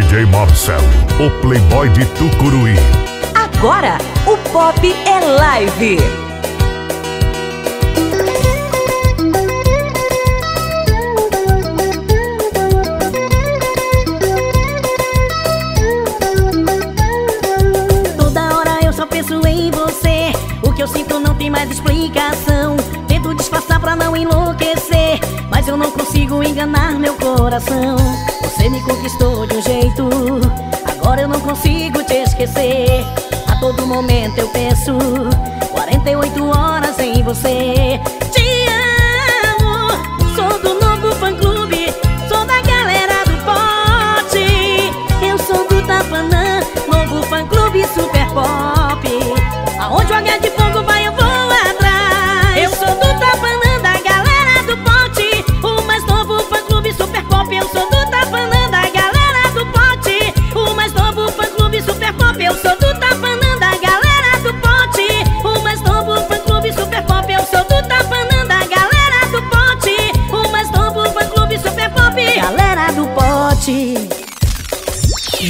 DJ Marcelo, o playboy de Tucuruí. Agora, o pop é live. Toda hora eu só penso em você. O que eu sinto não tem mais explicação. Tento disfarçar pra não enlouquecer. Mas eu não consigo enganar meu coração. Você me conquistou de um jeito. Consigo te esquecer. A todo momento eu penso. 48 horas em você. Te amo. Sou do novo fã clube. Sou da galera do pote. Eu sou do Tapanã. Novo fã clube super pop. Aonde o H de fogo vai,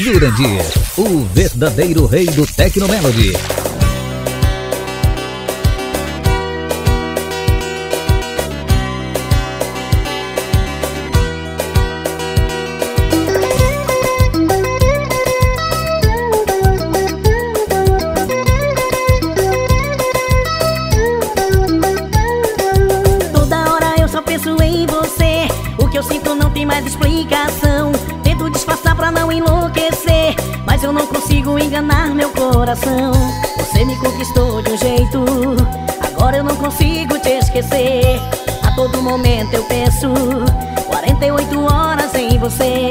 Jurandir, o verdadeiro rei do Tecnomelody. Toda hora eu só penso em você. O que eu sinto não tem mais explicação. Pra não enlouquecer. Mas eu não consigo enganar meu coração. Você me conquistou de um jeito. Agora eu não consigo te esquecer. A todo momento eu penso. 48 horas em você.